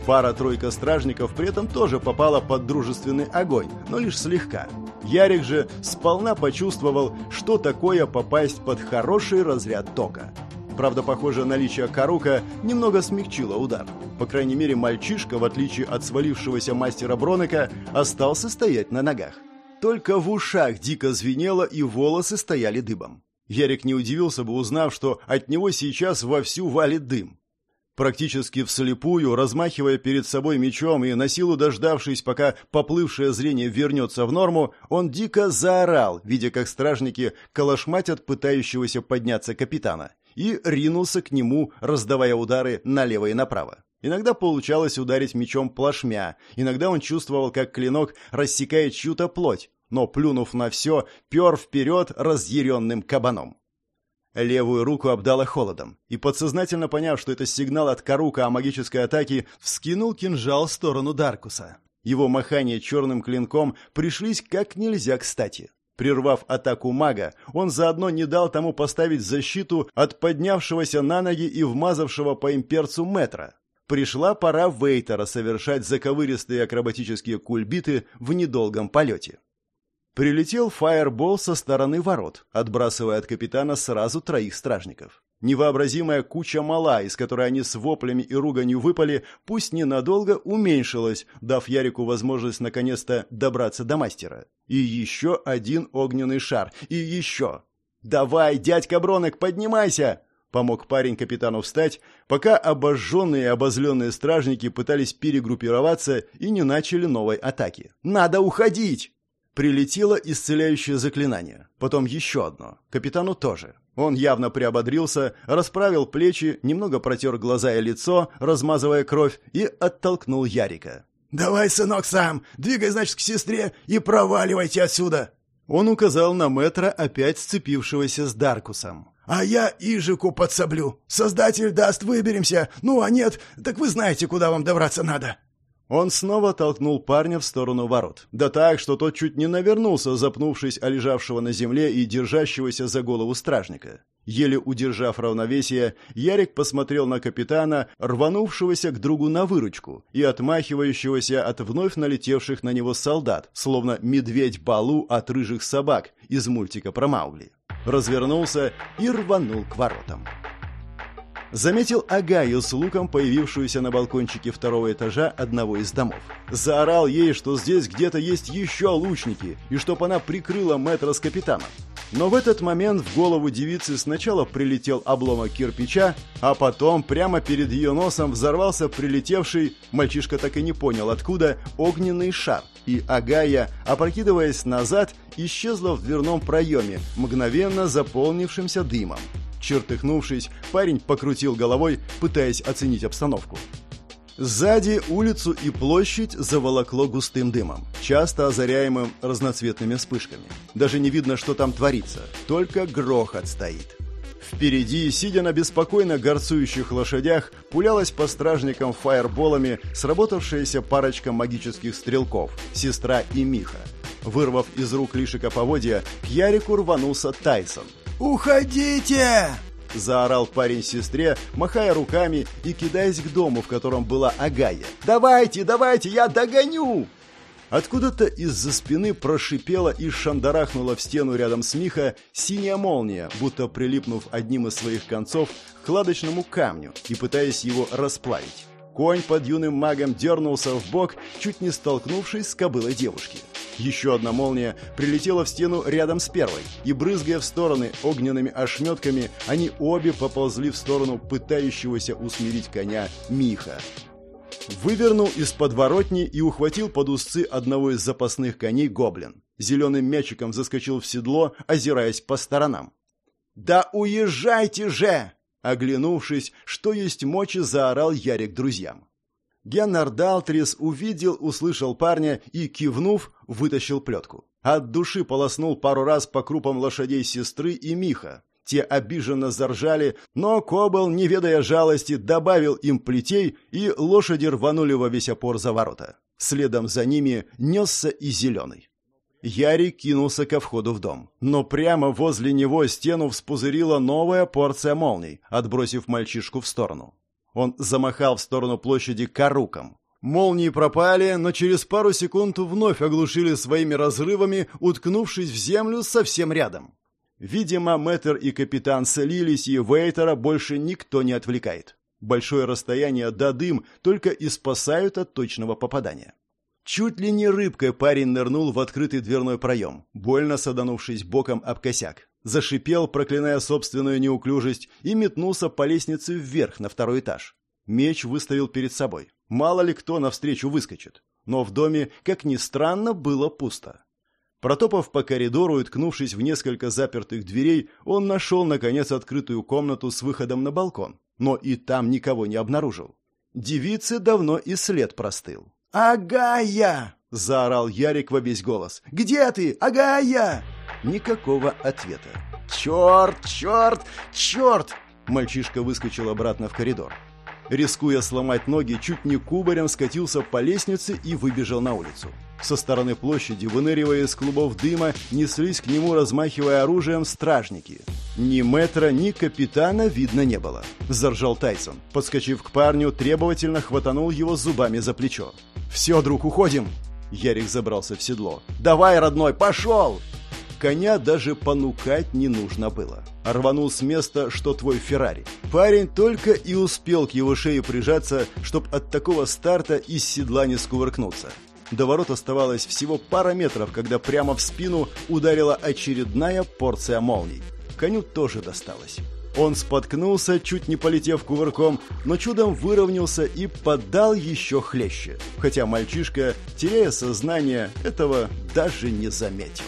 Пара-тройка стражников при этом тоже попала под дружественный огонь, но лишь слегка. Ярик же сполна почувствовал, что такое попасть под хороший разряд тока. Правда, похоже, наличие Карука немного смягчило удар. По крайней мере, мальчишка, в отличие от свалившегося мастера Бронека, остался стоять на ногах. Только в ушах дико звенело и волосы стояли дыбом. Ярик не удивился бы, узнав, что от него сейчас вовсю валит дым. Практически вслепую, размахивая перед собой мечом и на силу дождавшись, пока поплывшее зрение вернется в норму, он дико заорал, видя, как стражники калашматят пытающегося подняться капитана, и ринулся к нему, раздавая удары налево и направо. Иногда получалось ударить мечом плашмя, иногда он чувствовал, как клинок рассекает чью-то плоть, но, плюнув на все, пер вперед разъяренным кабаном. Левую руку обдало холодом, и, подсознательно поняв, что это сигнал от Карука о магической атаке, вскинул кинжал в сторону Даркуса. Его махание черным клинком пришлись как нельзя кстати. Прервав атаку мага, он заодно не дал тому поставить защиту от поднявшегося на ноги и вмазавшего по имперцу метра. Пришла пора Вейтера совершать заковыристые акробатические кульбиты в недолгом полете. Прилетел фаербол со стороны ворот, отбрасывая от капитана сразу троих стражников. Невообразимая куча мала, из которой они с воплями и руганью выпали, пусть ненадолго уменьшилась, дав Ярику возможность наконец-то добраться до мастера. И еще один огненный шар. И еще. «Давай, дядька Бронек, поднимайся!» Помог парень капитану встать, пока обожженные и обозленные стражники пытались перегруппироваться и не начали новой атаки. «Надо уходить!» Прилетело исцеляющее заклинание. Потом еще одно. Капитану тоже. Он явно приободрился, расправил плечи, немного протер глаза и лицо, размазывая кровь, и оттолкнул Ярика. «Давай, сынок, сам! Двигай, значит, к сестре и проваливайте отсюда!» Он указал на метра, опять сцепившегося с Даркусом. «А я Ижику подсоблю. Создатель даст, выберемся. Ну, а нет, так вы знаете, куда вам добраться надо». Он снова толкнул парня в сторону ворот. Да так, что тот чуть не навернулся, запнувшись о лежавшего на земле и держащегося за голову стражника. Еле удержав равновесие, Ярик посмотрел на капитана, рванувшегося к другу на выручку и отмахивающегося от вновь налетевших на него солдат, словно медведь Балу от рыжих собак из мультика про Маугли. Развернулся и рванул к воротам. Заметил Агаю с луком, появившуюся на балкончике второго этажа одного из домов. Заорал ей, что здесь где-то есть еще лучники, и чтоб она прикрыла мэтра с капитаном. Но в этот момент в голову девицы сначала прилетел обломок кирпича, а потом прямо перед ее носом взорвался прилетевший, мальчишка так и не понял откуда, огненный шар. И Агая, опрокидываясь назад, исчезла в дверном проеме, мгновенно заполнившимся дымом. Чертыхнувшись, парень покрутил головой, пытаясь оценить обстановку. Сзади улицу и площадь заволокло густым дымом, часто озаряемым разноцветными вспышками. Даже не видно, что там творится, только грохот стоит. Впереди, сидя на беспокойно горцующих лошадях, пулялась по стражникам фаерболами сработавшаяся парочка магических стрелков, сестра и Миха. Вырвав из рук Лишика поводья, к Ярику рванулся Тайсон – «Уходите!» — заорал парень сестре, махая руками и кидаясь к дому, в котором была Агая. «Давайте, давайте, я догоню!» Откуда-то из-за спины прошипела и шандарахнула в стену рядом с Миха синяя молния, будто прилипнув одним из своих концов к кладочному камню и пытаясь его расплавить. Конь под юным магом дернулся в бок, чуть не столкнувшись с кобылой девушки. Еще одна молния прилетела в стену рядом с первой, и, брызгая в стороны огненными ошметками, они обе поползли в сторону пытающегося усмирить коня Миха. Вывернул из подворотни и ухватил под узцы одного из запасных коней гоблин. Зеленым мячиком заскочил в седло, озираясь по сторонам. «Да уезжайте же!» Оглянувшись, что есть мочи, заорал Ярик друзьям. Геннар Далтрис увидел, услышал парня и, кивнув, вытащил плетку. От души полоснул пару раз по крупам лошадей сестры и Миха. Те обиженно заржали, но Кобл, не ведая жалости, добавил им плетей, и лошади рванули во весь опор за ворота. Следом за ними несся и зеленый. Яри кинулся ко входу в дом. Но прямо возле него стену вспузырила новая порция молний, отбросив мальчишку в сторону. Он замахал в сторону площади каруком. Молнии пропали, но через пару секунд вновь оглушили своими разрывами, уткнувшись в землю совсем рядом. Видимо, Мэтр и капитан слились, и Вейтера больше никто не отвлекает. Большое расстояние до дым только и спасают от точного попадания. Чуть ли не рыбкой парень нырнул в открытый дверной проем, больно саданувшись боком об косяк. Зашипел, проклиная собственную неуклюжесть, и метнулся по лестнице вверх на второй этаж. Меч выставил перед собой. Мало ли кто навстречу выскочит. Но в доме, как ни странно, было пусто. Протопав по коридору и ткнувшись в несколько запертых дверей, он нашел, наконец, открытую комнату с выходом на балкон. Но и там никого не обнаружил. Девице давно и след простыл. «Агая!» — заорал Ярик во весь голос. «Где ты, Агая?» Никакого ответа. «Черт, черт, черт!» Мальчишка выскочил обратно в коридор. Рискуя сломать ноги, чуть не кубарем скатился по лестнице и выбежал на улицу. Со стороны площади, выныривая из клубов дыма, неслись к нему, размахивая оружием, стражники. Ни метра, ни капитана видно не было. Заржал Тайсон. Подскочив к парню, требовательно хватанул его зубами за плечо. «Все, друг, уходим!» Ярик забрался в седло. «Давай, родной, пошел!» Коня даже понукать не нужно было. Рванул с места, что твой Феррари. Парень только и успел к его шее прижаться, чтоб от такого старта из седла не скувыркнуться. До ворот оставалось всего пара метров, когда прямо в спину ударила очередная порция молний. Коню тоже досталось. Он споткнулся, чуть не полетев кувырком, но чудом выровнялся и подал еще хлеще. Хотя мальчишка, теряя сознание, этого даже не заметил.